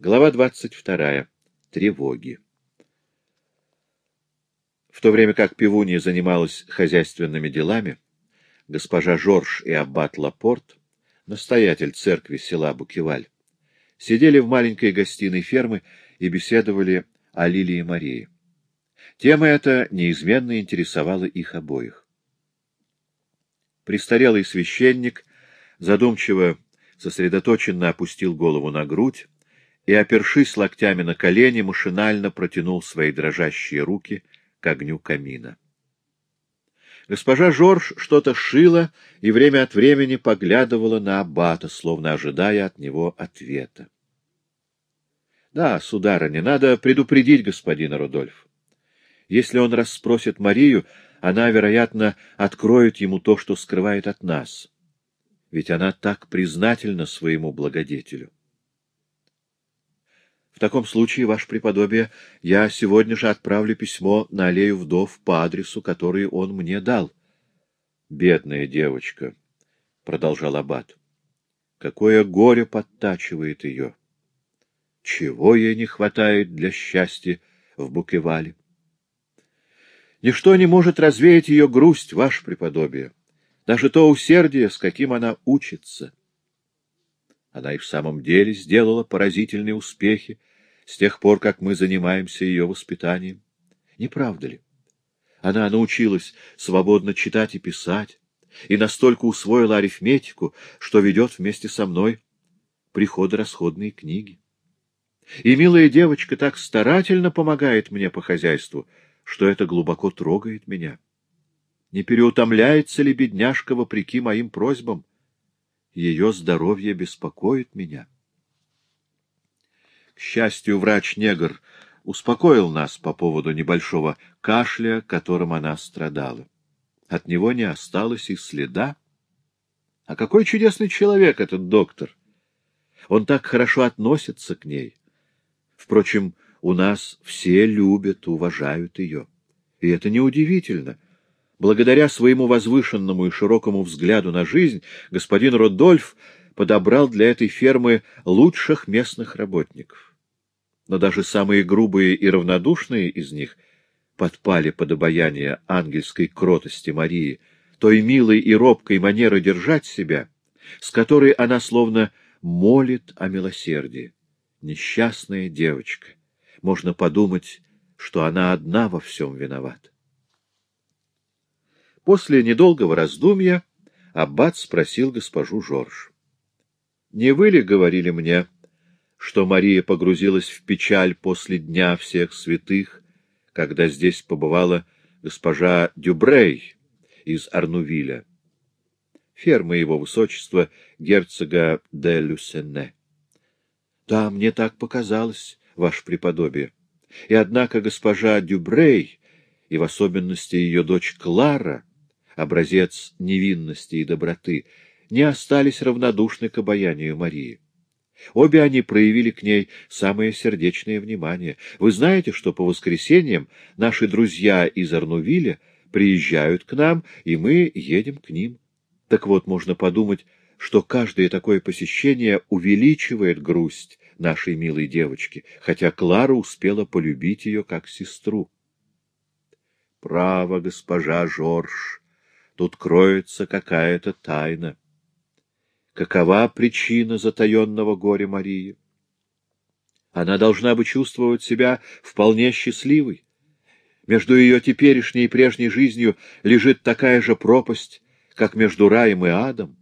Глава двадцать вторая. Тревоги. В то время как Пивунья занималась хозяйственными делами, госпожа Жорж и аббат Лапорт, настоятель церкви села Букеваль, сидели в маленькой гостиной фермы и беседовали о Лилии Марии. Тема эта неизменно интересовала их обоих. Престарелый священник задумчиво, сосредоточенно опустил голову на грудь, и, опершись локтями на колени, машинально протянул свои дрожащие руки к огню камина. Госпожа Жорж что-то шила и время от времени поглядывала на аббата, словно ожидая от него ответа. — Да, сударыня, надо предупредить господина Рудольф. Если он расспросит Марию, она, вероятно, откроет ему то, что скрывает от нас. Ведь она так признательна своему благодетелю. В таком случае, ваше преподобие, я сегодня же отправлю письмо на аллею вдов по адресу, который он мне дал. — Бедная девочка, — продолжал Аббат, — какое горе подтачивает ее! Чего ей не хватает для счастья в Букевале? Ничто не может развеять ее грусть, ваше преподобие, даже то усердие, с каким она учится. Она и в самом деле сделала поразительные успехи с тех пор, как мы занимаемся ее воспитанием. Не правда ли? Она научилась свободно читать и писать, и настолько усвоила арифметику, что ведет вместе со мной приходо-расходные книги. И милая девочка так старательно помогает мне по хозяйству, что это глубоко трогает меня. Не переутомляется ли бедняжка вопреки моим просьбам? Ее здоровье беспокоит меня. К счастью, врач-негр успокоил нас по поводу небольшого кашля, которым она страдала. От него не осталось и следа. А какой чудесный человек этот доктор! Он так хорошо относится к ней. Впрочем, у нас все любят, уважают ее. И это неудивительно. Благодаря своему возвышенному и широкому взгляду на жизнь господин Родольф подобрал для этой фермы лучших местных работников но даже самые грубые и равнодушные из них подпали под обаяние ангельской кротости Марии, той милой и робкой манеры держать себя, с которой она словно молит о милосердии. Несчастная девочка. Можно подумать, что она одна во всем виновата. После недолгого раздумья Аббат спросил госпожу Жорж. — Не вы ли говорили мне, что Мария погрузилась в печаль после Дня всех святых, когда здесь побывала госпожа Дюбрей из Арнувиля, ферма его высочества герцога де Люсене. Да, мне так показалось, ваше преподобие. И однако госпожа Дюбрей, и в особенности ее дочь Клара, образец невинности и доброты, не остались равнодушны к обаянию Марии. Обе они проявили к ней самое сердечное внимание. Вы знаете, что по воскресеньям наши друзья из Арнувиля приезжают к нам, и мы едем к ним. Так вот, можно подумать, что каждое такое посещение увеличивает грусть нашей милой девочки, хотя Клара успела полюбить ее как сестру. Право, госпожа Жорж, тут кроется какая-то тайна. Какова причина затаенного горя Марии? Она должна бы чувствовать себя вполне счастливой. Между ее теперешней и прежней жизнью лежит такая же пропасть, как между раем и адом,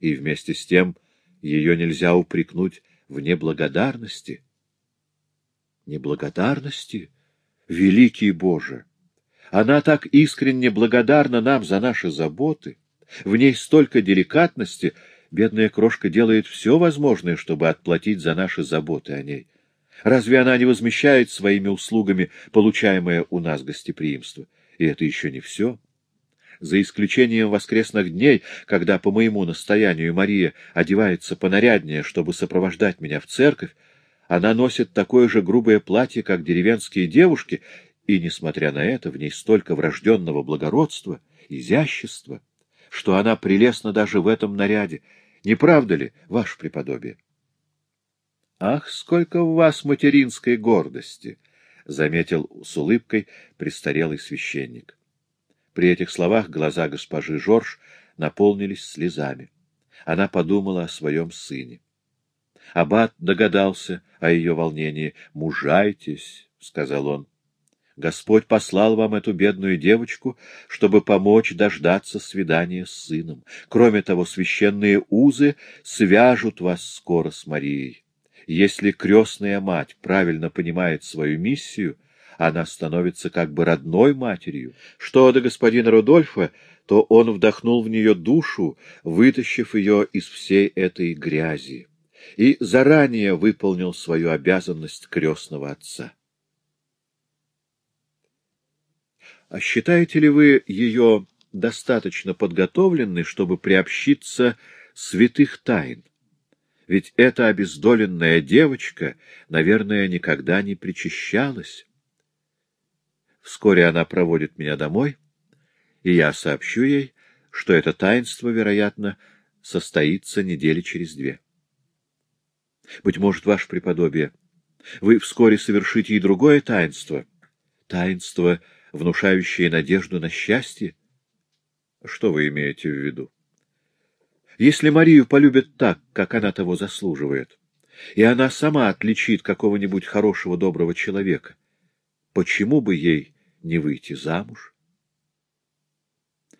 и вместе с тем ее нельзя упрекнуть в неблагодарности. Неблагодарности? Великий Боже! Она так искренне благодарна нам за наши заботы, в ней столько деликатности — Бедная крошка делает все возможное, чтобы отплатить за наши заботы о ней. Разве она не возмещает своими услугами получаемое у нас гостеприимство? И это еще не все. За исключением воскресных дней, когда по моему настоянию Мария одевается понаряднее, чтобы сопровождать меня в церковь, она носит такое же грубое платье, как деревенские девушки, и, несмотря на это, в ней столько врожденного благородства, изящества, что она прелестна даже в этом наряде. Не правда ли, ваше преподобие? — Ах, сколько в вас материнской гордости! — заметил с улыбкой престарелый священник. При этих словах глаза госпожи Жорж наполнились слезами. Она подумала о своем сыне. Аббат догадался о ее волнении. «Мужайтесь», — сказал он. «Господь послал вам эту бедную девочку, чтобы помочь дождаться свидания с сыном. Кроме того, священные узы свяжут вас скоро с Марией. Если крестная мать правильно понимает свою миссию, она становится как бы родной матерью. Что до господина Рудольфа, то он вдохнул в нее душу, вытащив ее из всей этой грязи и заранее выполнил свою обязанность крестного отца. А считаете ли вы ее достаточно подготовленной, чтобы приобщиться святых тайн? Ведь эта обездоленная девочка, наверное, никогда не причащалась. Вскоре она проводит меня домой, и я сообщу ей, что это таинство, вероятно, состоится недели через две. Быть может, ваше преподобие, вы вскоре совершите и другое таинство, таинство, внушающее надежду на счастье? Что вы имеете в виду? Если Марию полюбят так, как она того заслуживает, и она сама отличит какого-нибудь хорошего доброго человека, почему бы ей не выйти замуж?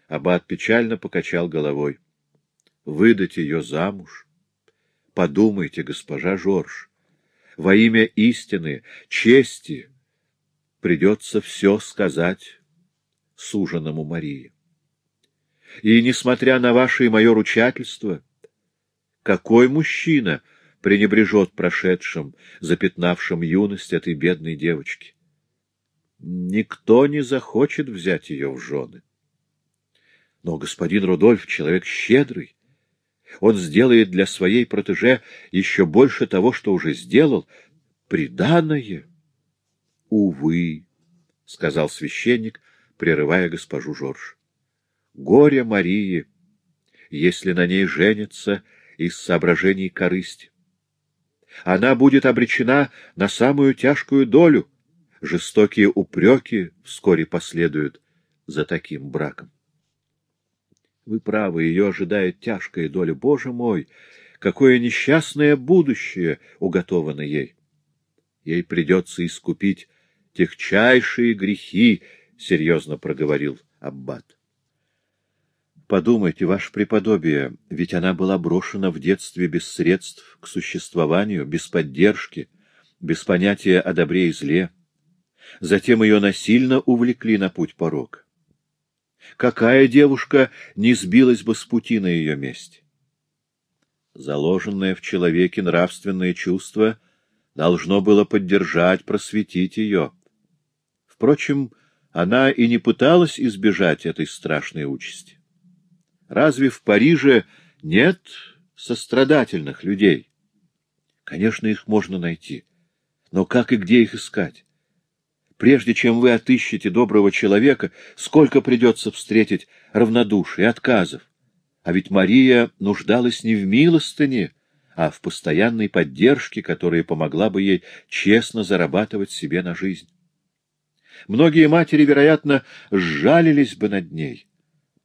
Аббат печально покачал головой. Выдать ее замуж? Подумайте, госпожа Жорж, во имя истины, чести придется все сказать суженому Марии. И, несмотря на ваше и мое ручательство, какой мужчина пренебрежет прошедшим, запятнавшим юность этой бедной девочки? Никто не захочет взять ее в жены. Но господин Рудольф — человек щедрый, он сделает для своей протеже еще больше того, что уже сделал. Приданное. — Увы, — сказал священник, прерывая госпожу Жорж. — Горе Марии, если на ней женится из соображений корысти. Она будет обречена на самую тяжкую долю. Жестокие упреки вскоре последуют за таким браком. Вы правы, ее ожидает тяжкая доля. Боже мой, какое несчастное будущее уготовано ей! Ей придется искупить техчайшие грехи, — серьезно проговорил Аббат. Подумайте, ваше преподобие, ведь она была брошена в детстве без средств к существованию, без поддержки, без понятия о добре и зле. Затем ее насильно увлекли на путь порока. Какая девушка не сбилась бы с пути на ее месте? Заложенное в человеке нравственное чувство должно было поддержать, просветить ее. Впрочем, она и не пыталась избежать этой страшной участи. Разве в Париже нет сострадательных людей? Конечно, их можно найти. Но как и где их искать? Прежде чем вы отыщете доброго человека, сколько придется встретить равнодушия отказов. А ведь Мария нуждалась не в милостыне, а в постоянной поддержке, которая помогла бы ей честно зарабатывать себе на жизнь. Многие матери, вероятно, сжалились бы над ней,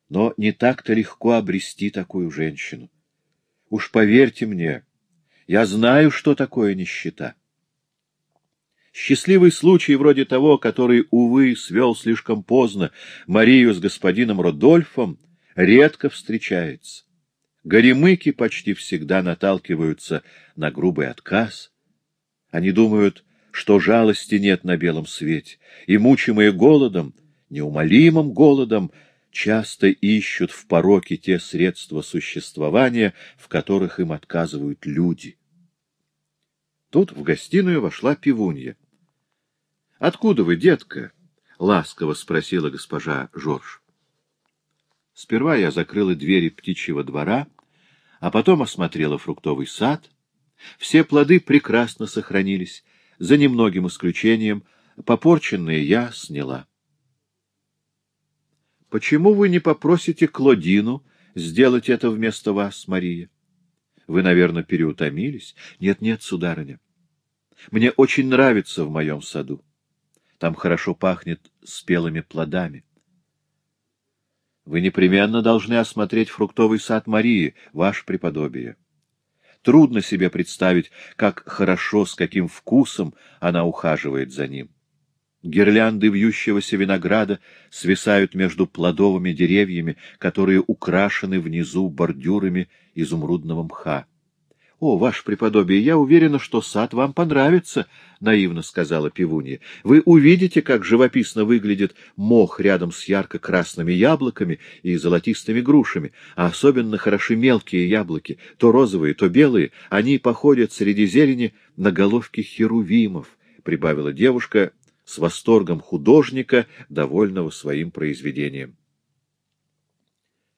но не так-то легко обрести такую женщину. Уж поверьте мне, я знаю, что такое нищета. Счастливый случай вроде того, который, увы, свел слишком поздно Марию с господином Родольфом, редко встречается. Горемыки почти всегда наталкиваются на грубый отказ. Они думают, что жалости нет на белом свете, и, мучимые голодом, неумолимым голодом, часто ищут в пороке те средства существования, в которых им отказывают люди. Тут в гостиную вошла пивунья. — Откуда вы, детка? — ласково спросила госпожа Жорж. Сперва я закрыла двери птичьего двора, а потом осмотрела фруктовый сад. Все плоды прекрасно сохранились, за немногим исключением, попорченные я сняла. — Почему вы не попросите Клодину сделать это вместо вас, Мария? Вы, наверное, переутомились? Нет-нет, сударыня. Мне очень нравится в моем саду. Там хорошо пахнет спелыми плодами. Вы непременно должны осмотреть фруктовый сад Марии, ваше преподобие. Трудно себе представить, как хорошо, с каким вкусом она ухаживает за ним. Гирлянды вьющегося винограда свисают между плодовыми деревьями, которые украшены внизу бордюрами изумрудного мха. — О, ваше преподобие, я уверена, что сад вам понравится, — наивно сказала пивунья. — Вы увидите, как живописно выглядит мох рядом с ярко-красными яблоками и золотистыми грушами, а особенно хороши мелкие яблоки, то розовые, то белые. Они походят среди зелени на головки херувимов, — прибавила девушка с восторгом художника, довольного своим произведением.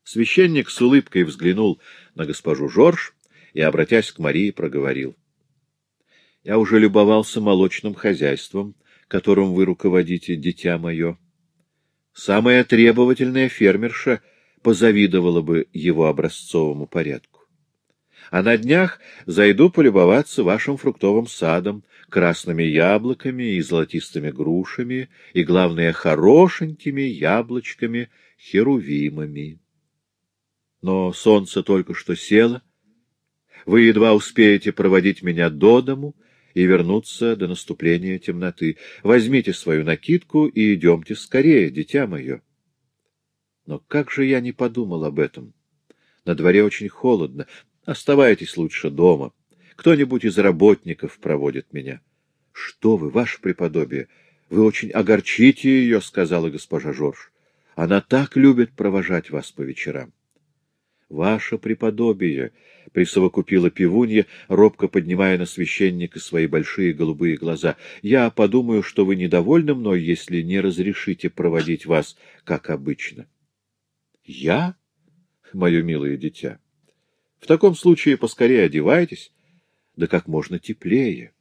Священник с улыбкой взглянул на госпожу Жорж, и, обратясь к Марии, проговорил. — Я уже любовался молочным хозяйством, которым вы руководите, дитя мое. Самая требовательная фермерша позавидовала бы его образцовому порядку. А на днях зайду полюбоваться вашим фруктовым садом, красными яблоками и золотистыми грушами, и, главное, хорошенькими яблочками-херувимами. Но солнце только что село, — вы едва успеете проводить меня до дому и вернуться до наступления темноты. Возьмите свою накидку и идемте скорее, дитя мое. Но как же я не подумал об этом? На дворе очень холодно. Оставайтесь лучше дома. Кто-нибудь из работников проводит меня. — Что вы, ваше преподобие, вы очень огорчите ее, — сказала госпожа Жорж. Она так любит провожать вас по вечерам. — Ваше преподобие, — присовокупила пивунья, робко поднимая на священника свои большие голубые глаза. — Я подумаю, что вы недовольны мной, если не разрешите проводить вас, как обычно. — Я? Мое милое дитя. В таком случае поскорее одевайтесь, да как можно теплее.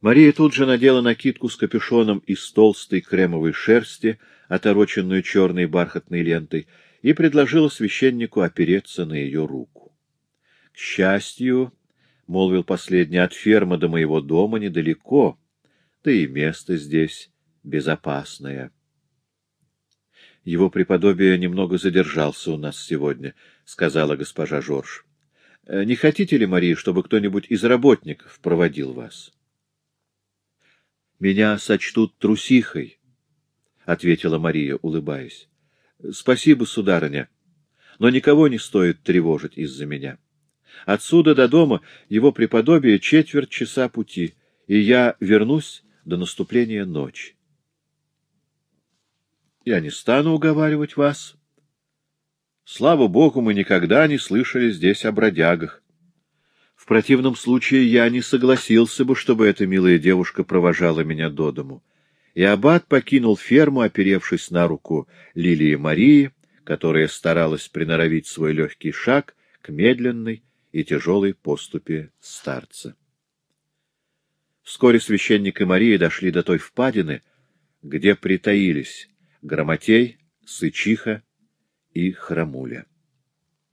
Мария тут же надела накидку с капюшоном из толстой кремовой шерсти, отороченную черной бархатной лентой, и предложила священнику опереться на ее руку. К счастью, — молвил последний, — от фермы до моего дома недалеко, да и место здесь безопасное. Его преподобие немного задержался у нас сегодня, — сказала госпожа Жорж. — Не хотите ли, Мария, чтобы кто-нибудь из работников проводил вас? — Меня сочтут трусихой, — ответила Мария, улыбаясь. — Спасибо, сударыня, но никого не стоит тревожить из-за меня. — Отсюда до дома его преподобие четверть часа пути, и я вернусь до наступления ночи. Я не стану уговаривать вас. Слава богу, мы никогда не слышали здесь о бродягах. В противном случае я не согласился бы, чтобы эта милая девушка провожала меня до дому. И аббат покинул ферму, оперевшись на руку Лилии Марии, которая старалась приноровить свой легкий шаг к медленной, и тяжелой поступе старца. Вскоре священник и Мария дошли до той впадины, где притаились Грамотей, Сычиха и Храмуля.